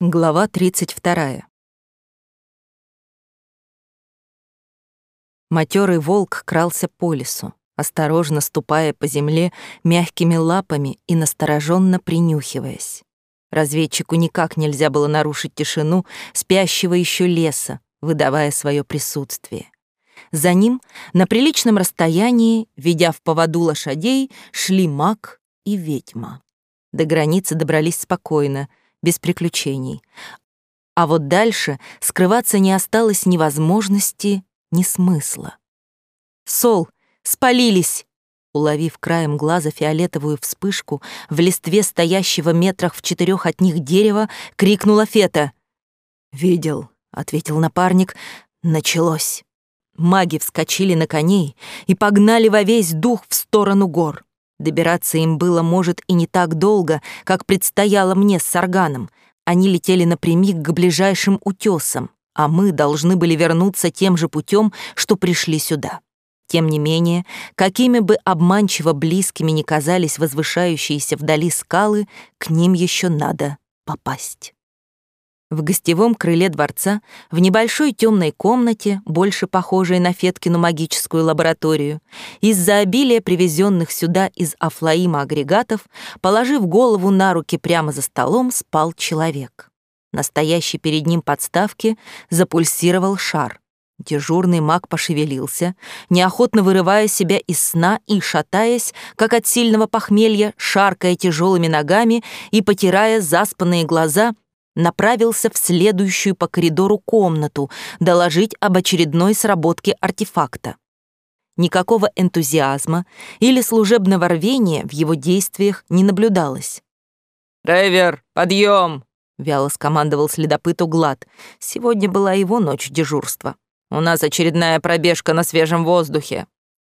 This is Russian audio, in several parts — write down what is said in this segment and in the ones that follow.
Глава 32. Матерый волк крался по лесу, осторожно ступая по земле мягкими лапами и настороженно принюхиваясь. Разведчику никак нельзя было нарушить тишину спящего еще леса, выдавая свое присутствие. За ним, на приличном расстоянии, ведя в поводу лошадей, шли маг и ведьма. До границы добрались спокойно, без приключений. А вот дальше скрываться не осталось ни возможности, ни смысла. «Сол, спалились!» Уловив краем глаза фиолетовую вспышку в листве стоящего метрах в четырех от них дерева, крикнула Фета. «Видел», — ответил напарник, — «началось». Маги вскочили на коней и погнали во весь дух в сторону гор. Добираться им было, может, и не так долго, как предстояло мне с Сарганом. Они летели напрямик к ближайшим утесам, а мы должны были вернуться тем же путем, что пришли сюда. Тем не менее, какими бы обманчиво близкими ни казались возвышающиеся вдали скалы, к ним еще надо попасть. В гостевом крыле дворца, в небольшой темной комнате, больше похожей на Феткину магическую лабораторию, из-за обилия привезенных сюда из Афлаима агрегатов, положив голову на руки прямо за столом, спал человек. Настоящий перед ним подставке запульсировал шар. Дежурный маг пошевелился, неохотно вырывая себя из сна и шатаясь, как от сильного похмелья, шаркая тяжелыми ногами и потирая заспанные глаза — направился в следующую по коридору комнату доложить об очередной сработке артефакта. Никакого энтузиазма или служебного рвения в его действиях не наблюдалось. «Рейвер, подъем!» — вяло скомандовал следопыт Углад. Сегодня была его ночь дежурства. «У нас очередная пробежка на свежем воздухе».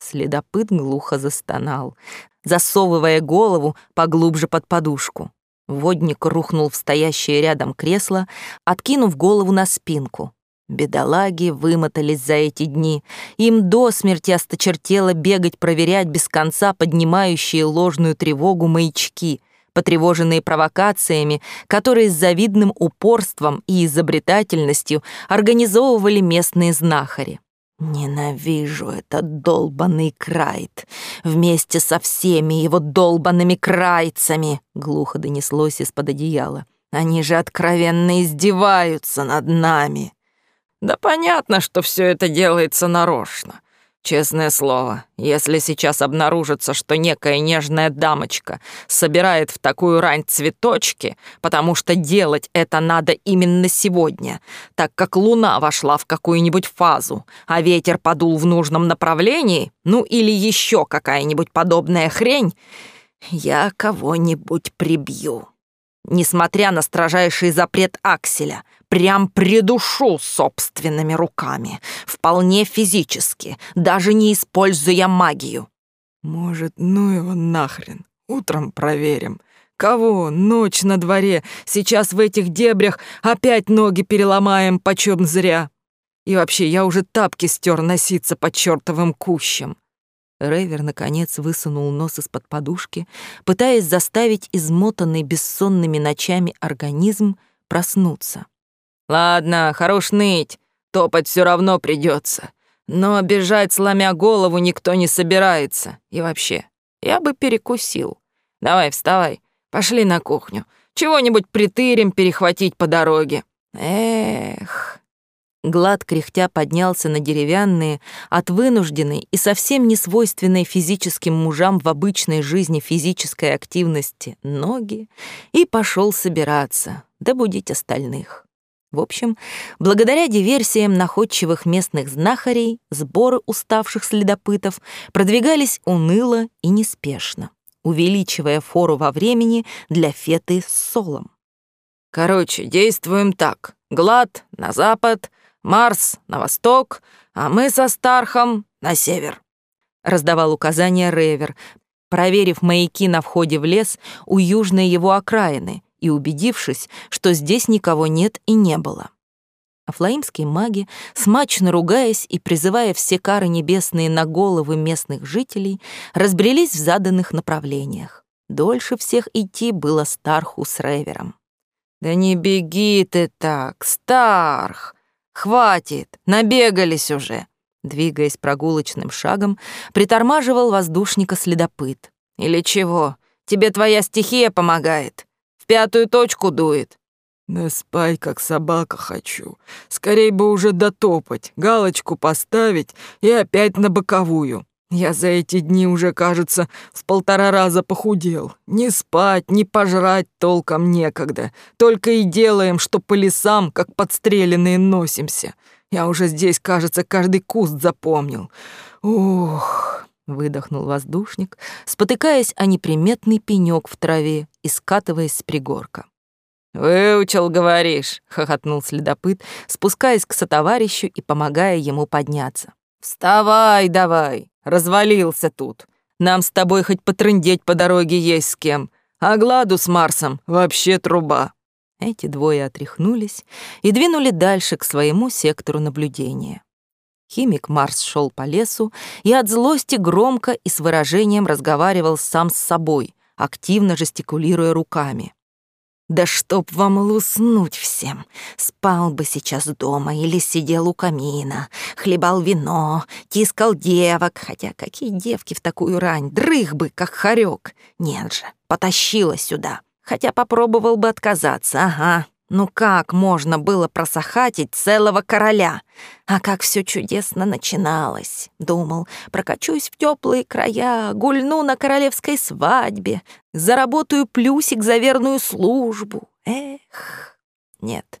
Следопыт глухо застонал, засовывая голову поглубже под подушку. Водник рухнул в стоящее рядом кресло, откинув голову на спинку. Бедолаги вымотались за эти дни. Им до смерти осточертело бегать проверять без конца поднимающие ложную тревогу маячки, потревоженные провокациями, которые с завидным упорством и изобретательностью организовывали местные знахари. Ненавижу этот долбанный крайт. Вместе со всеми его долбанными крайцами, глухо донеслось из-под одеяла. Они же откровенно издеваются над нами. Да понятно, что все это делается нарочно. Честное слово, если сейчас обнаружится, что некая нежная дамочка собирает в такую рань цветочки, потому что делать это надо именно сегодня, так как луна вошла в какую-нибудь фазу, а ветер подул в нужном направлении, ну или еще какая-нибудь подобная хрень, я кого-нибудь прибью. Несмотря на строжайший запрет Акселя — прям придушу собственными руками, вполне физически, даже не используя магию. Может, ну его нахрен, утром проверим. Кого? Ночь на дворе, сейчас в этих дебрях опять ноги переломаем почем зря. И вообще, я уже тапки стер носиться по чертовым кущам. Рейвер, наконец, высунул нос из-под подушки, пытаясь заставить измотанный бессонными ночами организм проснуться. Ладно, хорош ныть, топать все равно придется. Но бежать, сломя голову, никто не собирается. И вообще, я бы перекусил. Давай, вставай, пошли на кухню. Чего-нибудь притырим перехватить по дороге. Эх. Глад кряхтя поднялся на деревянные, от вынужденной и совсем не свойственной физическим мужам в обычной жизни физической активности ноги и пошел собираться, добудить остальных. В общем, благодаря диверсиям находчивых местных знахарей, сборы уставших следопытов продвигались уныло и неспешно, увеличивая фору во времени для феты с солом. «Короче, действуем так. Глад на запад, Марс на восток, а мы со Стархом на север», — раздавал указания Ревер, проверив маяки на входе в лес у южной его окраины — и убедившись, что здесь никого нет и не было. Афлаимские маги, смачно ругаясь и призывая все кары небесные на головы местных жителей, разбрелись в заданных направлениях. Дольше всех идти было Старху с Ревером. Да не беги ты так, Старх! Хватит, набегались уже!» Двигаясь прогулочным шагом, притормаживал воздушника следопыт. «Или чего? Тебе твоя стихия помогает. В пятую точку дует. Да спай, как собака хочу. Скорей бы уже дотопать, галочку поставить и опять на боковую. Я за эти дни уже, кажется, в полтора раза похудел. Ни спать, ни пожрать толком некогда. Только и делаем, что по лесам, как подстреленные, носимся. Я уже здесь, кажется, каждый куст запомнил. Ух, выдохнул воздушник, спотыкаясь о неприметный пенёк в траве и скатываясь с пригорка. «Выучил, говоришь», — хохотнул следопыт, спускаясь к сотоварищу и помогая ему подняться. «Вставай давай, развалился тут. Нам с тобой хоть потрындеть по дороге есть с кем, а Гладу с Марсом вообще труба». Эти двое отряхнулись и двинули дальше к своему сектору наблюдения. Химик Марс шел по лесу и от злости громко и с выражением разговаривал сам с собой, активно жестикулируя руками. Да чтоб вам луснуть всем. Спал бы сейчас дома или сидел у камина, хлебал вино, тискал девок, хотя какие девки в такую рань, дрых бы, как хорек. Нет же, потащила сюда. Хотя попробовал бы отказаться, ага, ну как можно было просохатить целого короля? А как все чудесно начиналось. Думал, прокачусь в теплые края, гульну на королевской свадьбе, заработаю плюсик за верную службу. Эх, нет.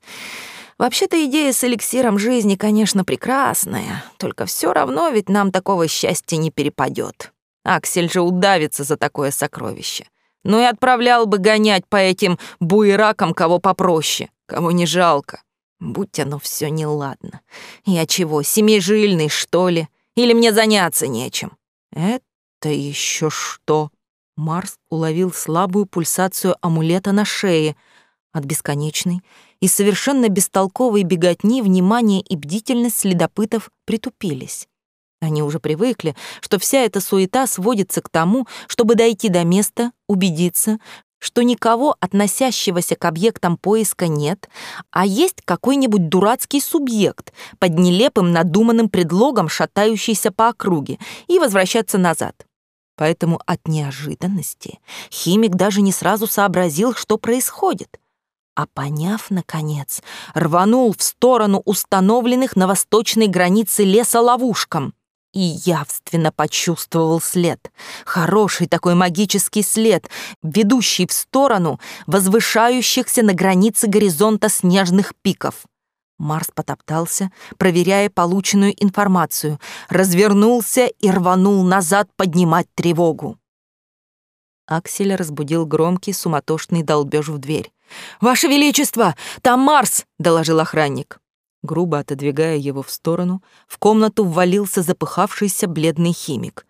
Вообще-то идея с эликсиром жизни, конечно, прекрасная, только все равно ведь нам такого счастья не перепадет. Аксель же удавится за такое сокровище ну и отправлял бы гонять по этим буеракам кого попроще, кому не жалко. Будь оно все неладно. Я чего, семижильный, что ли? Или мне заняться нечем? Это еще что? Марс уловил слабую пульсацию амулета на шее. От бесконечной и совершенно бестолковой беготни внимание и бдительность следопытов притупились. Они уже привыкли, что вся эта суета сводится к тому, чтобы дойти до места, убедиться, что никого, относящегося к объектам поиска, нет, а есть какой-нибудь дурацкий субъект под нелепым надуманным предлогом, шатающийся по округе, и возвращаться назад. Поэтому от неожиданности химик даже не сразу сообразил, что происходит. А поняв, наконец, рванул в сторону установленных на восточной границе леса ловушкам и явственно почувствовал след. Хороший такой магический след, ведущий в сторону возвышающихся на границе горизонта снежных пиков. Марс потоптался, проверяя полученную информацию, развернулся и рванул назад поднимать тревогу. Аксель разбудил громкий суматошный долбёж в дверь. «Ваше Величество! Там Марс!» — доложил охранник. Грубо отодвигая его в сторону, в комнату ввалился запыхавшийся бледный химик.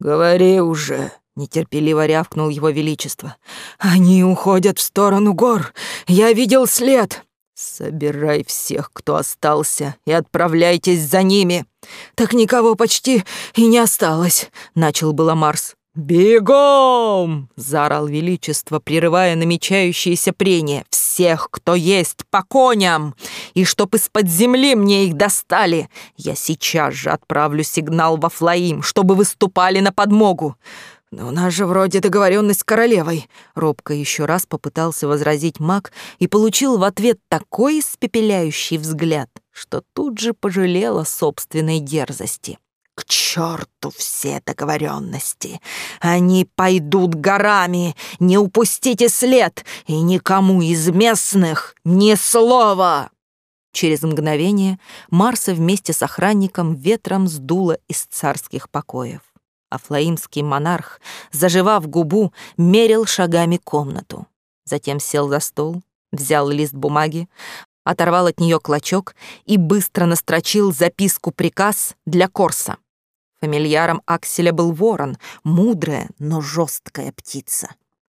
«Говори уже!» — нетерпеливо рявкнул его величество. «Они уходят в сторону гор! Я видел след!» «Собирай всех, кто остался, и отправляйтесь за ними!» «Так никого почти и не осталось», — начал было Марс. «Бегом!» — заорал Величество, прерывая намечающееся прение. «Всех, кто есть, по коням! И чтоб из-под земли мне их достали! Я сейчас же отправлю сигнал во Флаим, чтобы выступали на подмогу!» «Но у нас же вроде договоренность с королевой!» Робко еще раз попытался возразить маг и получил в ответ такой испепеляющий взгляд, что тут же пожалела собственной дерзости. К черту все договоренности. Они пойдут горами. Не упустите след. И никому из местных ни слова. Через мгновение Марса вместе с охранником ветром сдуло из царских покоев. А флаимский монарх, заживав губу, мерил шагами комнату. Затем сел за стол, взял лист бумаги, оторвал от нее клочок и быстро настрочил записку-приказ для Корса. Фамильяром Акселя был ворон, мудрая, но жесткая птица.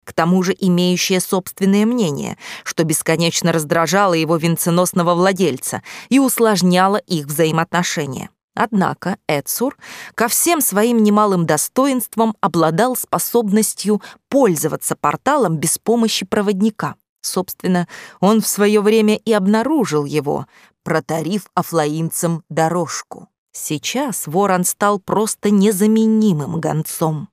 К тому же имеющая собственное мнение, что бесконечно раздражало его венценосного владельца и усложняло их взаимоотношения. Однако Эцур ко всем своим немалым достоинствам обладал способностью пользоваться порталом без помощи проводника. Собственно, он в свое время и обнаружил его, протарив афлаимцам дорожку. Сейчас ворон стал просто незаменимым гонцом.